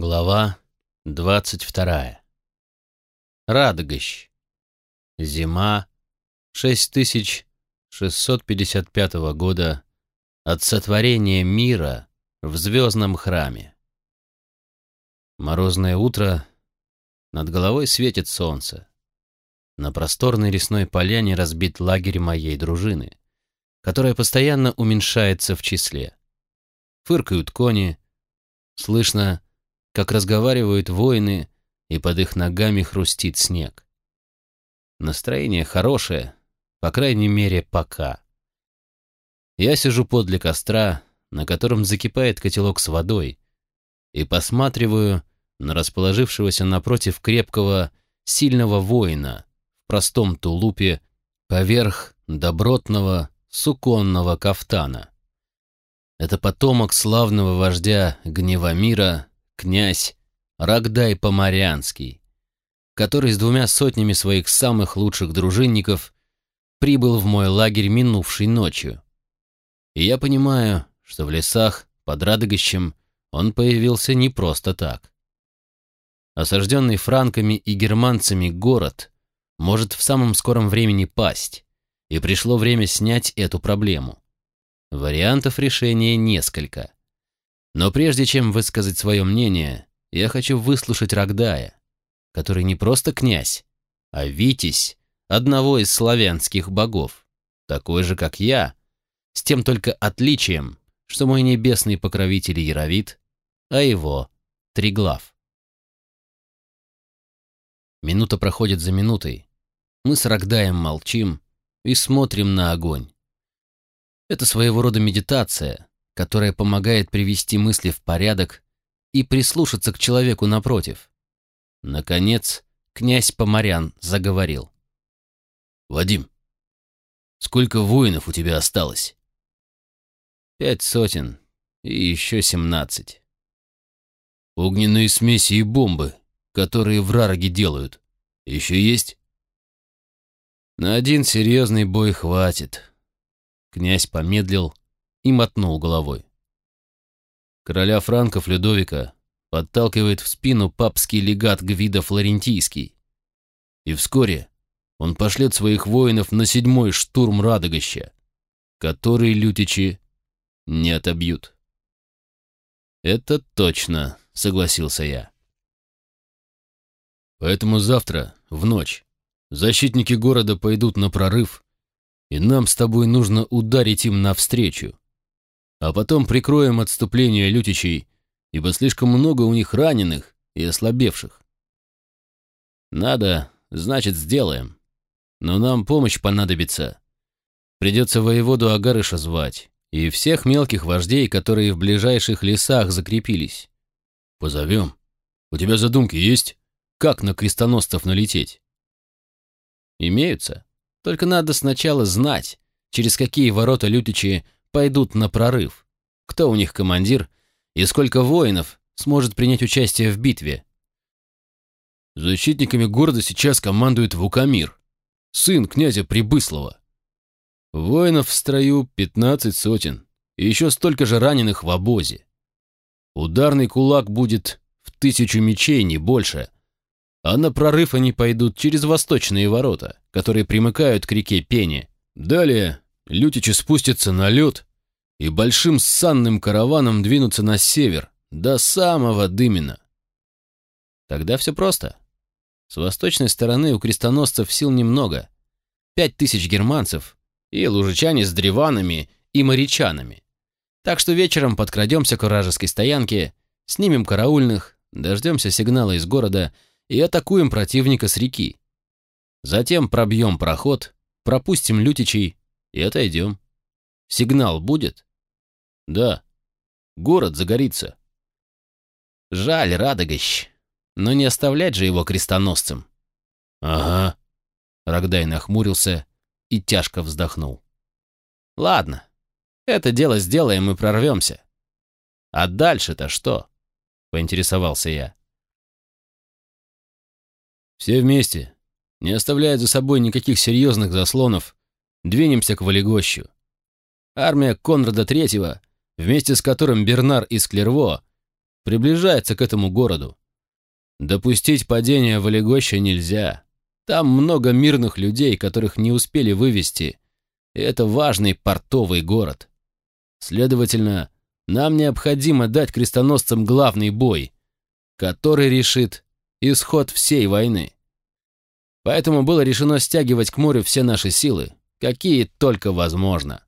Глава 22. Радогощ. Зима 6655 года от сотворения мира в звездном храме. Морозное утро, над головой светит солнце. На просторной лесной поляне разбит лагерь моей дружины, которая постоянно уменьшается в числе. Фыркают кони, слышно как разговаривают воины, и под их ногами хрустит снег. Настроение хорошее, по крайней мере, пока. Я сижу подле костра, на котором закипает котелок с водой, и посматриваю на расположившегося напротив крепкого, сильного воина в простом тулупе поверх добротного суконного кафтана. Это потомок славного вождя Гневомира князь Рогдай Поморянский, который с двумя сотнями своих самых лучших дружинников прибыл в мой лагерь минувшей ночью. И я понимаю, что в лесах под Радогощем он появился не просто так. Осажденный франками и германцами город может в самом скором времени пасть, и пришло время снять эту проблему. Вариантов решения несколько. Но прежде чем высказать свое мнение, я хочу выслушать Рогдая, который не просто князь, а витязь одного из славянских богов, такой же, как я, с тем только отличием, что мой небесный покровитель Яровит, а его — Триглав. Минута проходит за минутой. Мы с Рогдаем молчим и смотрим на огонь. Это своего рода медитация, которая помогает привести мысли в порядок и прислушаться к человеку напротив. Наконец, князь Поморян заговорил. «Вадим, сколько воинов у тебя осталось?» «Пять сотен и еще семнадцать». «Огненные смеси и бомбы, которые в Рароге делают, еще есть?» «На один серьезный бой хватит». Князь помедлил, и мотнул головой. Короля франков Людовика подталкивает в спину папский легат Гвида Флорентийский. И вскоре он пошлет своих воинов на седьмой штурм Радогоща, который лютичи не отобьют. «Это точно», — согласился я. «Поэтому завтра, в ночь, защитники города пойдут на прорыв, и нам с тобой нужно ударить им навстречу, а потом прикроем отступление лютичей, ибо слишком много у них раненых и ослабевших. Надо, значит, сделаем. Но нам помощь понадобится. Придется воеводу Агарыша звать и всех мелких вождей, которые в ближайших лесах закрепились. Позовем. У тебя задумки есть? Как на крестоносцев налететь? Имеются. Только надо сначала знать, через какие ворота лютичи пойдут на прорыв, кто у них командир и сколько воинов сможет принять участие в битве. Защитниками города сейчас командует Вукамир, сын князя Прибыслова. Воинов в строю 15 сотен и еще столько же раненых в обозе. Ударный кулак будет в тысячу мечей, не больше, а на прорыв они пойдут через восточные ворота, которые примыкают к реке Пене. Далее лютичи спустятся на лед и большим санным караваном двинутся на север, до самого Дымина. Тогда все просто. С восточной стороны у крестоносцев сил немного. Пять тысяч германцев и лужичане с древанами и морячанами. Так что вечером подкрадемся к вражеской стоянке, снимем караульных, дождемся сигнала из города и атакуем противника с реки. Затем пробьем проход, пропустим лютичей и отойдем. Сигнал будет? Да. Город загорится. Жаль, Радогощ. Но не оставлять же его крестоносцем. Ага. Рогдай нахмурился и тяжко вздохнул. Ладно. Это дело сделаем и прорвемся. А дальше-то что? Поинтересовался я. Все вместе, не оставляя за собой никаких серьезных заслонов, двинемся к Валегощу. Армия Конрада Третьего, вместе с которым Бернар из Клерво приближается к этому городу. Допустить падение Валегоща нельзя. Там много мирных людей, которых не успели вывести, и это важный портовый город. Следовательно, нам необходимо дать крестоносцам главный бой, который решит исход всей войны. Поэтому было решено стягивать к морю все наши силы, какие только возможно.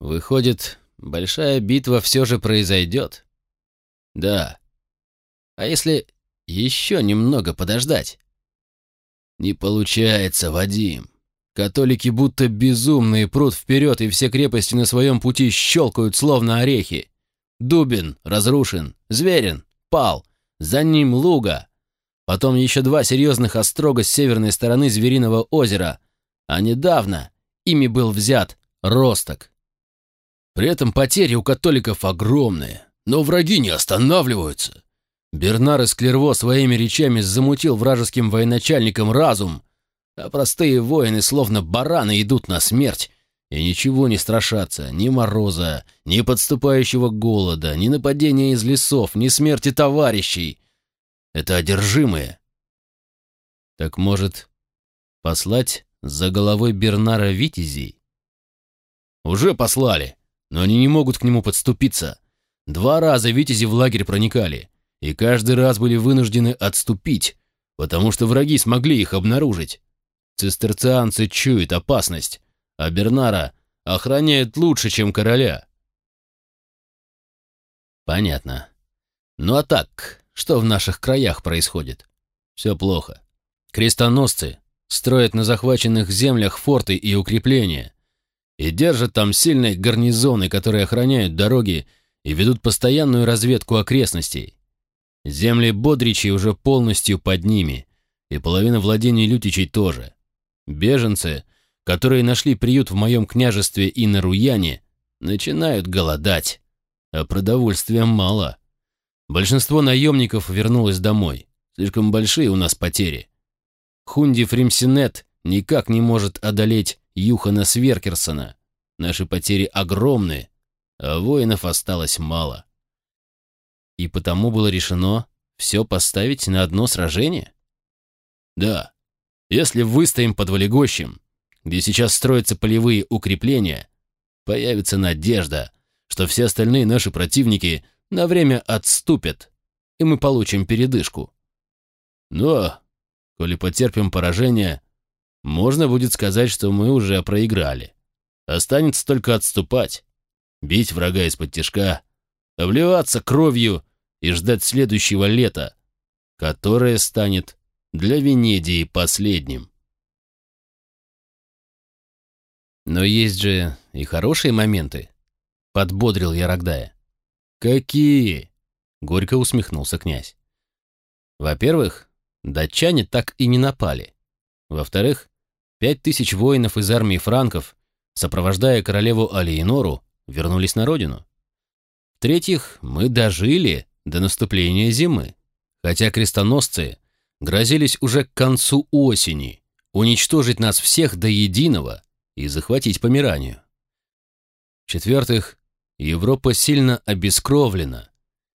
Выходит, большая битва все же произойдет? Да. А если еще немного подождать? Не получается, Вадим. Католики будто безумные прут вперед, и все крепости на своем пути щелкают, словно орехи. Дубин разрушен, Зверин пал, за ним Луга. Потом еще два серьезных острога с северной стороны Звериного озера, а недавно ими был взят Росток. При этом потери у католиков огромные, но враги не останавливаются. Бернар из Клерво своими речами замутил вражеским военачальникам разум, а простые воины, словно бараны, идут на смерть и ничего не страшатся, ни мороза, ни подступающего голода, ни нападения из лесов, ни смерти товарищей. Это одержимые. Так может, послать за головой Бернара Витязей? Уже послали, но они не могут к нему подступиться. Два раза Витязи в лагерь проникали, и каждый раз были вынуждены отступить, потому что враги смогли их обнаружить. Цистерцианцы чуют опасность, а Бернара охраняет лучше, чем короля. Понятно. Ну а так, что в наших краях происходит? Все плохо. Крестоносцы строят на захваченных землях форты и укрепления и держат там сильные гарнизоны, которые охраняют дороги и ведут постоянную разведку окрестностей. Земли Бодричей уже полностью под ними, и половина владений Лютичей тоже. Беженцы, которые нашли приют в моем княжестве и на Руяне, начинают голодать, а продовольствия мало. Большинство наемников вернулось домой. Слишком большие у нас потери. Хунди Фримсинет никак не может одолеть Юхана Сверкерсона. Наши потери огромны, а воинов осталось мало. И потому было решено все поставить на одно сражение? Да. Если выстоим под Валегощем, где сейчас строятся полевые укрепления, появится надежда, что все остальные наши противники на время отступят, и мы получим передышку. Но, коли потерпим поражение, можно будет сказать, что мы уже проиграли. Останется только отступать, бить врага из-под тяжка, обливаться кровью и ждать следующего лета, которое станет для Венедии последним. Но есть же и хорошие моменты, подбодрил я Рогдая. Какие? Горько усмехнулся князь. Во-первых, датчане так и не напали. Во-вторых, пять тысяч воинов из армии франков, сопровождая королеву Алиенору, вернулись на родину. В-третьих, мы дожили до наступления зимы, хотя крестоносцы грозились уже к концу осени уничтожить нас всех до единого и захватить Померанию. В-четвертых, Европа сильно обескровлена,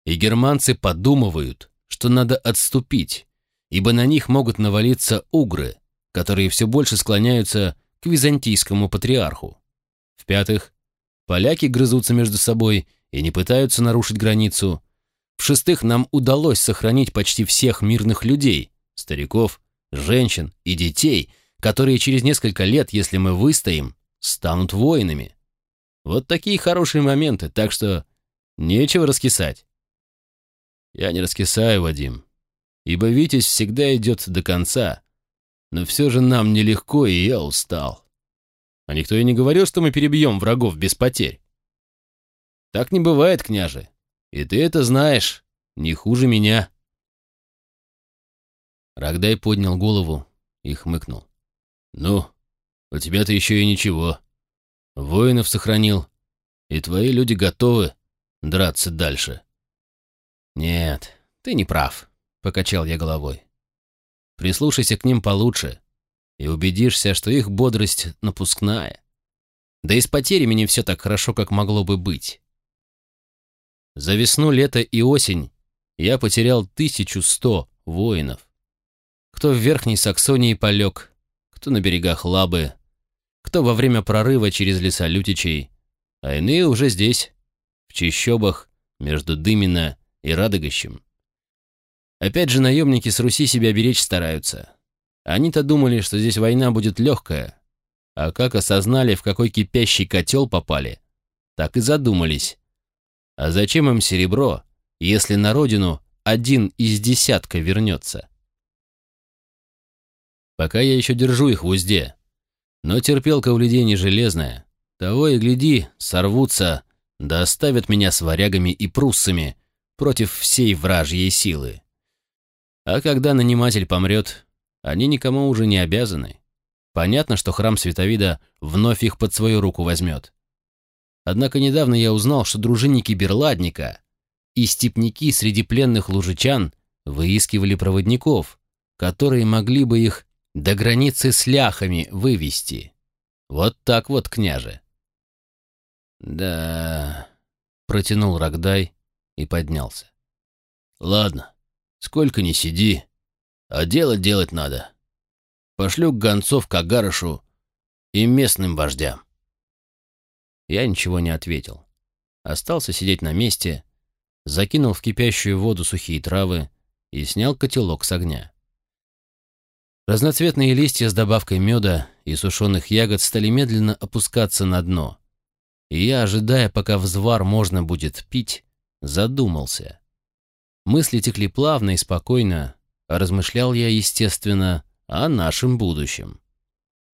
и германцы подумывают, что надо отступить, ибо на них могут навалиться угры, которые все больше склоняются к византийскому патриарху. В-пятых, поляки грызутся между собой и не пытаются нарушить границу, в-шестых, нам удалось сохранить почти всех мирных людей, стариков, женщин и детей, которые через несколько лет, если мы выстоим, станут воинами. Вот такие хорошие моменты, так что нечего раскисать. Я не раскисаю, Вадим, ибо Витязь всегда идет до конца, но все же нам нелегко, и я устал. А никто и не говорил, что мы перебьем врагов без потерь. Так не бывает, княже. И ты это знаешь, не хуже меня. Рогдай поднял голову и хмыкнул. Ну, у тебя-то еще и ничего. Воинов сохранил, и твои люди готовы драться дальше. Нет, ты не прав, покачал я головой. Прислушайся к ним получше и убедишься, что их бодрость напускная. Да и с потерями не все так хорошо, как могло бы быть. За весну, лето и осень я потерял 1100 воинов. Кто в Верхней Саксонии полег, кто на берегах Лабы, кто во время прорыва через леса Лютичей, а иные уже здесь, в чищобах между Дымино и Радогощем. Опять же, наемники с Руси себя беречь стараются. Они-то думали, что здесь война будет легкая, а как осознали, в какой кипящий котел попали, так и задумались. А зачем им серебро, если на родину один из десятка вернется? Пока я еще держу их в узде, но терпелка у людей не железная. Того и гляди, сорвутся, да оставят меня с варягами и пруссами против всей вражьей силы. А когда наниматель помрет, они никому уже не обязаны. Понятно, что храм Световида вновь их под свою руку возьмет. Однако недавно я узнал, что дружинники Берладника и степняки среди пленных лужичан выискивали проводников, которые могли бы их до границы с ляхами вывести. Вот так вот, княже. Да, протянул Рогдай и поднялся. Ладно, сколько ни сиди, а дело делать надо. Пошлю гонцов к Агарышу и местным вождям. Я ничего не ответил. Остался сидеть на месте, закинул в кипящую воду сухие травы и снял котелок с огня. Разноцветные листья с добавкой меда и сушеных ягод стали медленно опускаться на дно. И я, ожидая, пока взвар можно будет пить, задумался. Мысли текли плавно и спокойно, а размышлял я, естественно, о нашем будущем.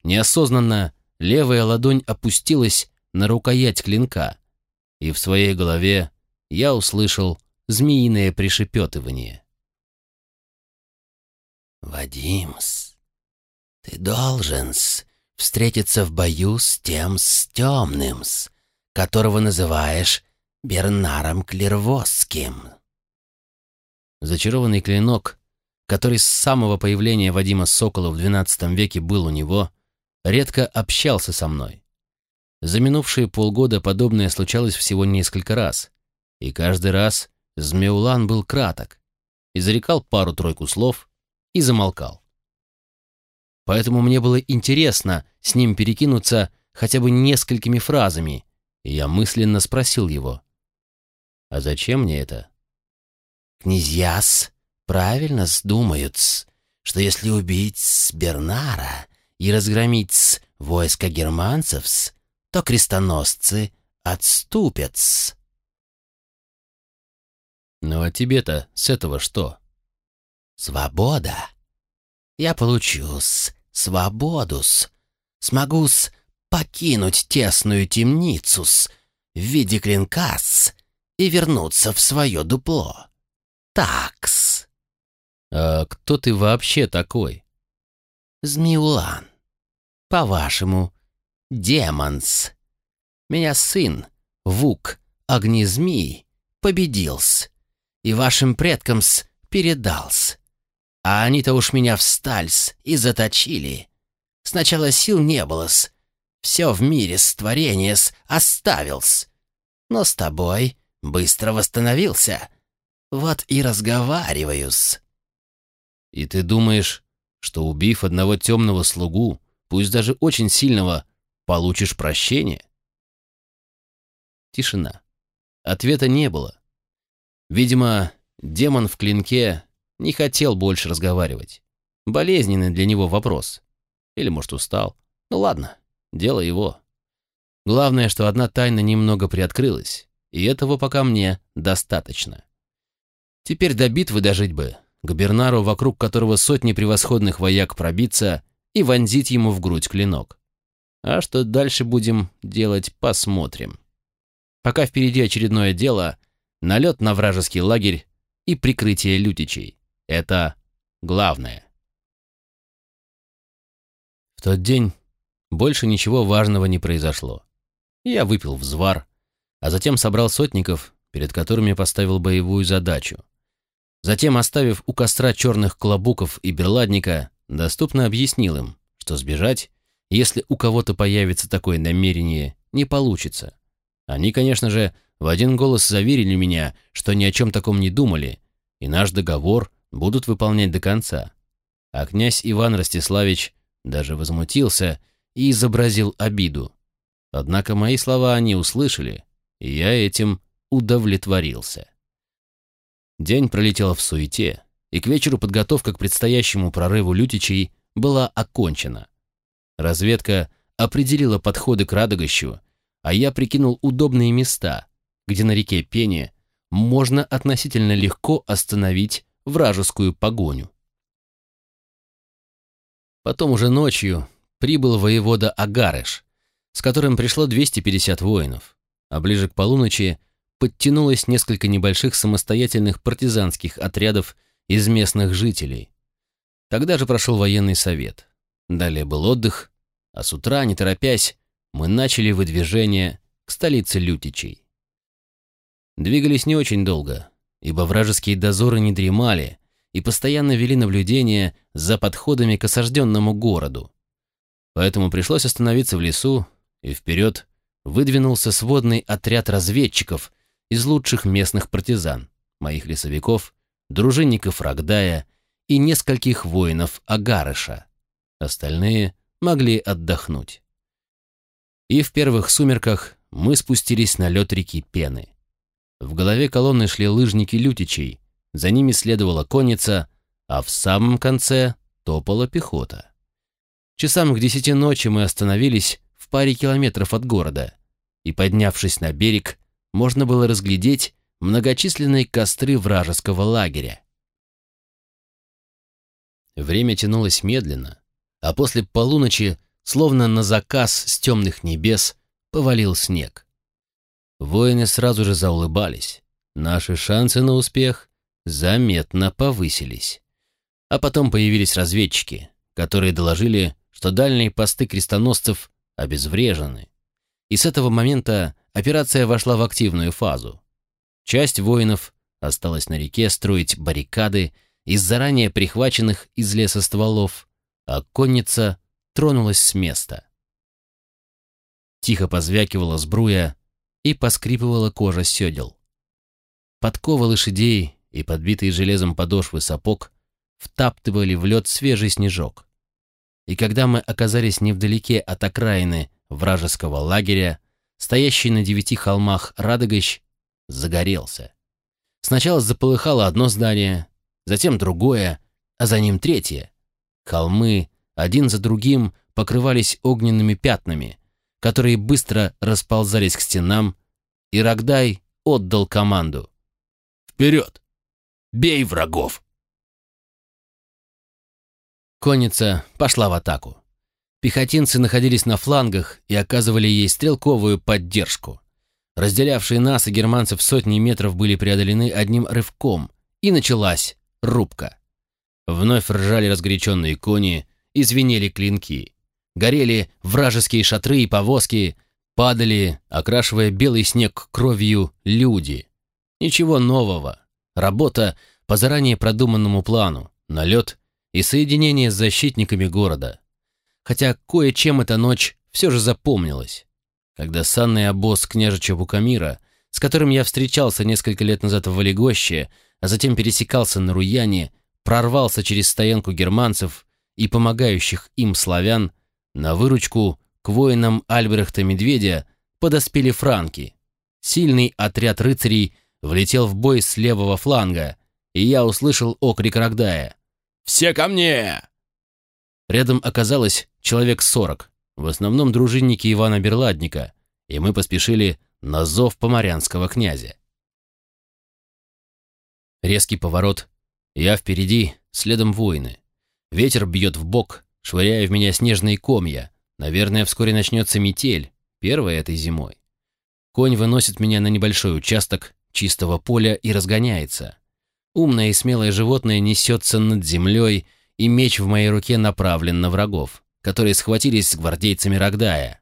Неосознанно левая ладонь опустилась на рукоять клинка, и в своей голове я услышал змеиное пришепетывание. «Вадимс, ты должен-с встретиться в бою с тем с темным-с, которого называешь Бернаром Клервосским». Зачарованный клинок, который с самого появления Вадима Сокола в XII веке был у него, редко общался со мной. За минувшие полгода подобное случалось всего несколько раз, и каждый раз Змеулан был краток, изрекал пару-тройку слов и замолкал. Поэтому мне было интересно с ним перекинуться хотя бы несколькими фразами, и я мысленно спросил его, «А зачем мне это?» «Князьяс правильно сдумают, что если убить Бернара и разгромить с войска германцев, то крестоносцы отступят. «Ну а тебе-то с этого что?» Свобода. Я получу-с свободу-с. Смогу-с покинуть тесную темницу-с в виде клинка-с и вернуться в свое дупло. Такс. А кто ты вообще такой? Змеулан. По-вашему, демонс. Меня сын, Вук, огнезмий, победил-с, и вашим предкам-с передал-с. А они-то уж меня встальс и заточили. Сначала сил не было-с. Все в мире с творения-с оставил-с. Но с тобой быстро восстановился. Вот и разговариваю-с. И ты думаешь, что убив одного темного слугу, пусть даже очень сильного, получишь прощение? Тишина. Ответа не было. Видимо, демон в клинке не хотел больше разговаривать. Болезненный для него вопрос. Или, может, устал. Ну ладно, дело его. Главное, что одна тайна немного приоткрылась, и этого пока мне достаточно. Теперь до битвы дожить бы, к Бернару, вокруг которого сотни превосходных вояк пробиться и вонзить ему в грудь клинок. А что дальше будем делать, посмотрим. Пока впереди очередное дело, налет на вражеский лагерь и прикрытие лютичей. Это главное. В тот день больше ничего важного не произошло. Я выпил взвар, а затем собрал сотников, перед которыми поставил боевую задачу. Затем, оставив у костра черных клобуков и берладника, доступно объяснил им, что сбежать, если у кого-то появится такое намерение, не получится. Они, конечно же, в один голос заверили меня, что ни о чем таком не думали, и наш договор будут выполнять до конца. А князь Иван Ростиславич даже возмутился и изобразил обиду. Однако мои слова они услышали, и я этим удовлетворился. День пролетел в суете, и к вечеру подготовка к предстоящему прорыву лютичей была окончена. Разведка определила подходы к Радогощу, а я прикинул удобные места, где на реке Пене можно относительно легко остановить вражескую погоню. Потом уже ночью прибыл воевода Агарыш, с которым пришло 250 воинов, а ближе к полуночи подтянулось несколько небольших самостоятельных партизанских отрядов из местных жителей. Тогда же прошел военный совет. Далее был отдых, а с утра, не торопясь, мы начали выдвижение к столице Лютичей. Двигались не очень долго, ибо вражеские дозоры не дремали и постоянно вели наблюдение за подходами к осажденному городу. Поэтому пришлось остановиться в лесу, и вперед выдвинулся сводный отряд разведчиков из лучших местных партизан, моих лесовиков, дружинников Рогдая и нескольких воинов Агарыша. Остальные могли отдохнуть. И в первых сумерках мы спустились на лед реки Пены. В голове колонны шли лыжники лютичей, за ними следовала конница, а в самом конце топала пехота. Часам к десяти ночи мы остановились в паре километров от города, и, поднявшись на берег, можно было разглядеть многочисленные костры вражеского лагеря. Время тянулось медленно, а после полуночи, словно на заказ с темных небес, повалил снег. Воины сразу же заулыбались. Наши шансы на успех заметно повысились. А потом появились разведчики, которые доложили, что дальние посты крестоносцев обезврежены. И с этого момента операция вошла в активную фазу. Часть воинов осталась на реке строить баррикады из заранее прихваченных из леса стволов, а конница тронулась с места. Тихо позвякивала сбруя и поскрипывала кожа седел. Подковы лошадей и подбитые железом подошвы сапог втаптывали в лед свежий снежок. И когда мы оказались невдалеке от окраины вражеского лагеря, стоящий на девяти холмах Радогощ загорелся. Сначала заполыхало одно здание, затем другое, а за ним третье. Холмы один за другим покрывались огненными пятнами, которые быстро расползались к стенам, и Рогдай отдал команду. «Вперед! Бей врагов!» Конница пошла в атаку. Пехотинцы находились на флангах и оказывали ей стрелковую поддержку. Разделявшие нас и германцев сотни метров были преодолены одним рывком, и началась рубка. Вновь ржали разгоряченные кони, и звенели клинки. Горели вражеские шатры и повозки, падали, окрашивая белый снег кровью, люди. Ничего нового. Работа по заранее продуманному плану, налет и соединение с защитниками города. Хотя кое-чем эта ночь все же запомнилась. Когда санный обоз княжича Букамира, с которым я встречался несколько лет назад в Валегоще, а затем пересекался на Руяне, прорвался через стоянку германцев и помогающих им славян, на выручку к воинам Альбрехта Медведя подоспели франки. Сильный отряд рыцарей влетел в бой с левого фланга, и я услышал окрик Рогдая. «Все ко мне!» Рядом оказалось человек сорок, в основном дружинники Ивана Берладника, и мы поспешили на зов поморянского князя. Резкий поворот. Я впереди, следом воины. Ветер бьет в бок, швыряя в меня снежные комья. Наверное, вскоре начнется метель, первая этой зимой. Конь выносит меня на небольшой участок чистого поля и разгоняется. Умное и смелое животное несется над землей, и меч в моей руке направлен на врагов, которые схватились с гвардейцами Рогдая.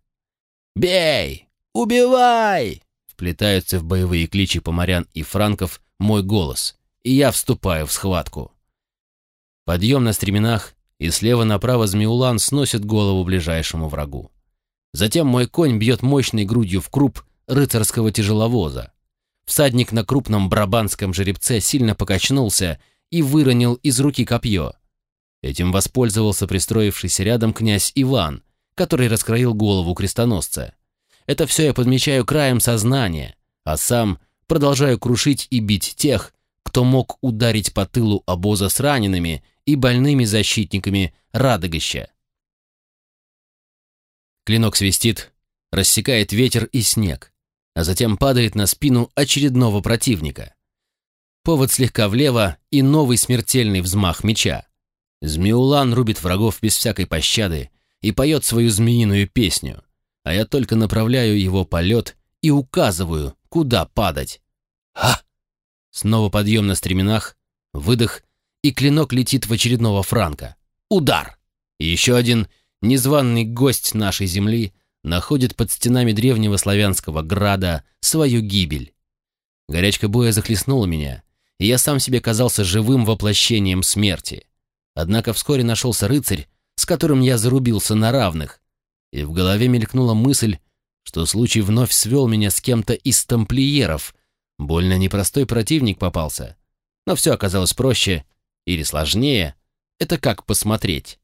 «Бей! Убивай!» Вплетаются в боевые кличи поморян и франков мой голос, и я вступаю в схватку. Подъем на стременах, и слева направо Змеулан сносит голову ближайшему врагу. Затем мой конь бьет мощной грудью в круп рыцарского тяжеловоза. всадник на крупном брабанском жеребце сильно покачнулся и выронил из руки копье. Этим воспользовался пристроившийся рядом князь Иван, который раскроил голову крестоносца. Это все я подмечаю краем сознания, а сам продолжаю крушить и бить тех, кто мог ударить по тылу обоза с ранеными и больными защитниками Радогоща. Клинок свистит, рассекает ветер и снег, а затем падает на спину очередного противника. Повод слегка влево и новый смертельный взмах меча. Змеулан рубит врагов без всякой пощады и поет свою змеиную песню, а я только направляю его полет и указываю, куда падать. Ха! Снова подъем на стременах, выдох, и клинок летит в очередного франка. Удар! Еще один незваный гость нашей земли находит под стенами древнего славянского града свою гибель. Горячка боя захлестнула меня, и я сам себе казался живым воплощением смерти. Однако вскоре нашелся рыцарь, с которым я зарубился на равных, и в голове мелькнула мысль, что случай вновь свел меня с кем-то из тамплиеров. Больно непростой противник попался. Но все оказалось проще или сложнее. Это как посмотреть.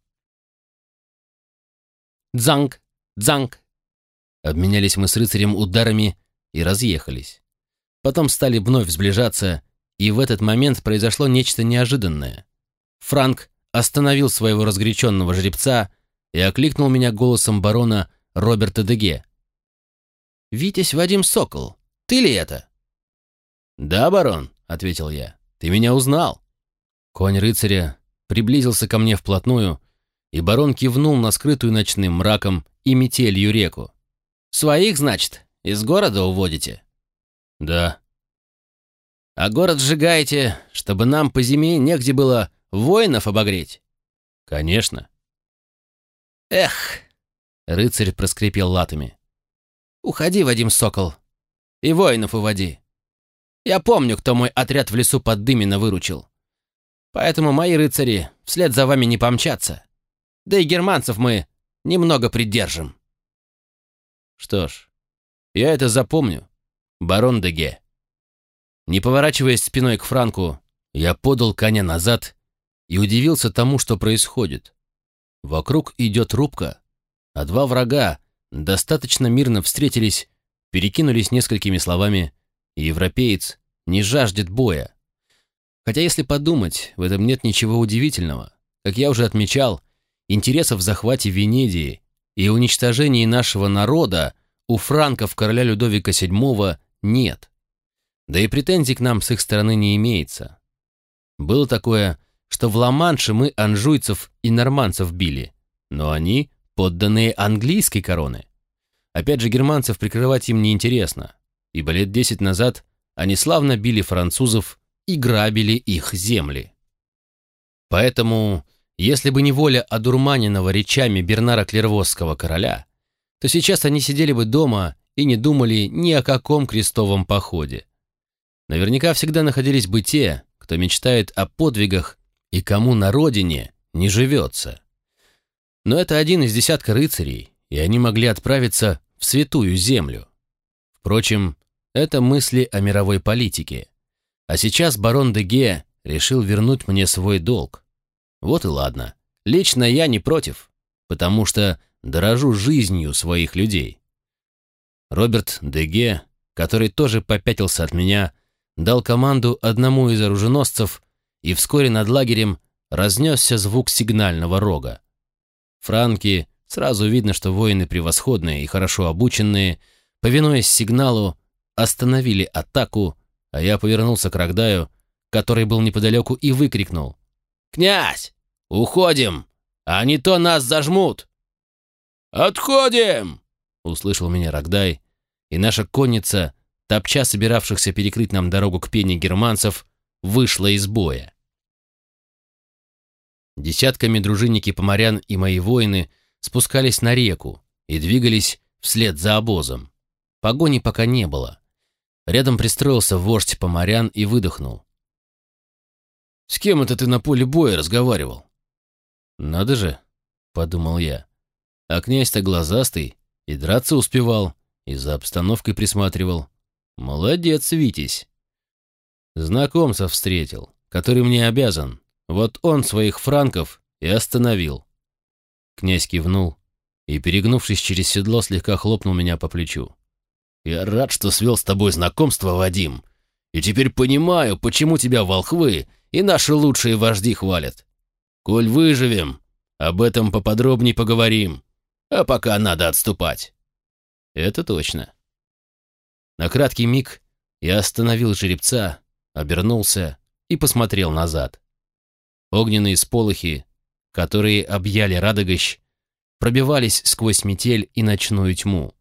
Дзанг, дзанг. Обменялись мы с рыцарем ударами и разъехались. Потом стали вновь сближаться, и в этот момент произошло нечто неожиданное. Франк остановил своего разгоряченного жеребца и окликнул меня голосом барона Роберта Деге. «Витязь Вадим Сокол, ты ли это?» «Да, барон», — ответил я, — «ты меня узнал». Конь рыцаря приблизился ко мне вплотную, и барон кивнул на скрытую ночным мраком и метелью реку. «Своих, значит, из города уводите?» «Да». «А город сжигаете, чтобы нам по зиме негде было воинов обогреть?» «Конечно». «Эх!» — рыцарь проскрипел латами. «Уходи, Вадим Сокол, и воинов уводи. Я помню, кто мой отряд в лесу под Дымино выручил. Поэтому мои рыцари вслед за вами не помчатся. Да и германцев мы немного придержим». «Что ж, я это запомню, барон Деге». Не поворачиваясь спиной к Франку, я подал коня назад и удивился тому, что происходит. Вокруг идет рубка, а два врага достаточно мирно встретились, перекинулись несколькими словами, и европеец не жаждет боя. Хотя, если подумать, в этом нет ничего удивительного. Как я уже отмечал, интересов в захвате Венедии и уничтожении нашего народа у франков короля Людовика VII нет. Да и претензий к нам с их стороны не имеется. Было такое что в Ла-Манше мы анжуйцев и норманцев били, но они подданные английской короны. Опять же, германцев прикрывать им неинтересно, ибо лет десять назад они славно били французов и грабили их земли. Поэтому, если бы не воля одурманенного речами Бернара Клервосского короля, то сейчас они сидели бы дома и не думали ни о каком крестовом походе. Наверняка всегда находились бы те, кто мечтает о подвигах и кому на родине не живется. Но это один из десятка рыцарей, и они могли отправиться в святую землю. Впрочем, это мысли о мировой политике. А сейчас барон Деге решил вернуть мне свой долг. Вот и ладно. Лично я не против, потому что дорожу жизнью своих людей. Роберт Деге, который тоже попятился от меня, дал команду одному из оруженосцев и вскоре над лагерем разнесся звук сигнального рога. Франки, сразу видно, что воины превосходные и хорошо обученные, повинуясь сигналу, остановили атаку, а я повернулся к Рогдаю, который был неподалеку, и выкрикнул. «Князь, уходим, а не то нас зажмут!» «Отходим!» — услышал меня Рогдай, и наша конница, топча собиравшихся перекрыть нам дорогу к пене германцев, вышла из боя. Десятками дружинники поморян и мои воины спускались на реку и двигались вслед за обозом. Погони пока не было. Рядом пристроился вождь поморян и выдохнул. «С кем это ты на поле боя разговаривал?» «Надо же», — подумал я. А князь-то глазастый, и драться успевал, и за обстановкой присматривал. Молодец, Витязь. Знакомца встретил, который мне обязан. Вот он своих франков и остановил. Князь кивнул и, перегнувшись через седло, слегка хлопнул меня по плечу. «Я рад, что свел с тобой знакомство, Вадим, и теперь понимаю, почему тебя волхвы и наши лучшие вожди хвалят. Коль выживем, об этом поподробнее поговорим, а пока надо отступать». «Это точно». На краткий миг я остановил жеребца, обернулся и посмотрел назад. Огненные сполохи, которые объяли Радогощ, пробивались сквозь метель и ночную тьму,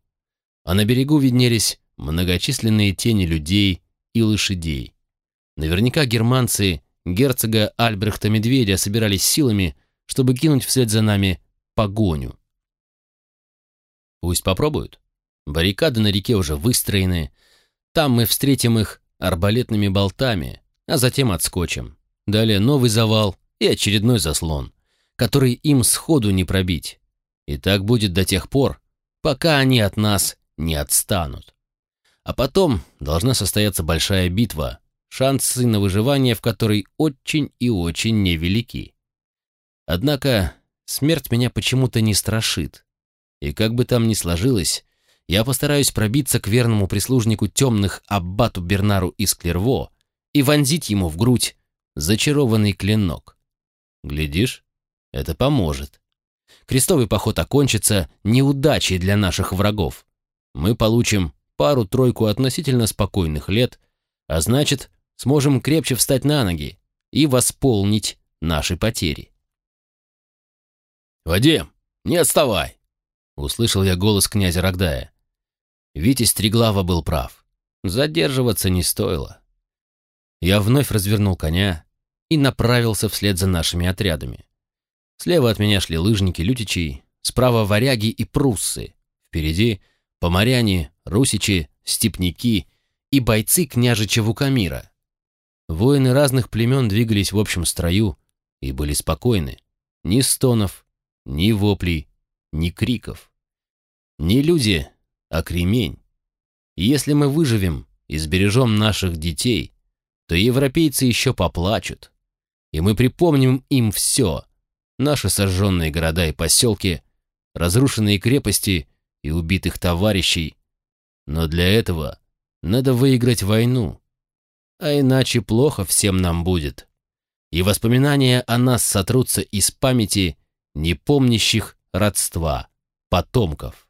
а на берегу виднелись многочисленные тени людей и лошадей. Наверняка германцы герцога Альбрехта Медведя собирались силами, чтобы кинуть вслед за нами погоню. Пусть попробуют. Баррикады на реке уже выстроены. Там мы встретим их арбалетными болтами, а затем отскочим. Далее новый завал и очередной заслон, который им сходу не пробить. И так будет до тех пор, пока они от нас не отстанут. А потом должна состояться большая битва, шансы на выживание в которой очень и очень невелики. Однако смерть меня почему-то не страшит. И как бы там ни сложилось, я постараюсь пробиться к верному прислужнику темных аббату Бернару из Клерво и вонзить ему в грудь зачарованный клинок. Глядишь, это поможет. Крестовый поход окончится неудачей для наших врагов. Мы получим пару-тройку относительно спокойных лет, а значит, сможем крепче встать на ноги и восполнить наши потери. «Вадим, не отставай!» — услышал я голос князя Рогдая. Витя Стреглава был прав. Задерживаться не стоило. Я вновь развернул коня и направился вслед за нашими отрядами. Слева от меня шли лыжники лютичей, справа варяги и пруссы, впереди поморяне, русичи, степняки и бойцы княжича Вукамира. Воины разных племен двигались в общем строю и были спокойны. Ни стонов, ни воплей, ни криков. Не люди, а кремень. Если мы выживем и сбережем наших детей, то европейцы еще поплачут. И мы припомним им все. Наши сожженные города и поселки, разрушенные крепости и убитых товарищей. Но для этого надо выиграть войну. А иначе плохо всем нам будет. И воспоминания о нас сотрутся из памяти непомнящих родства потомков.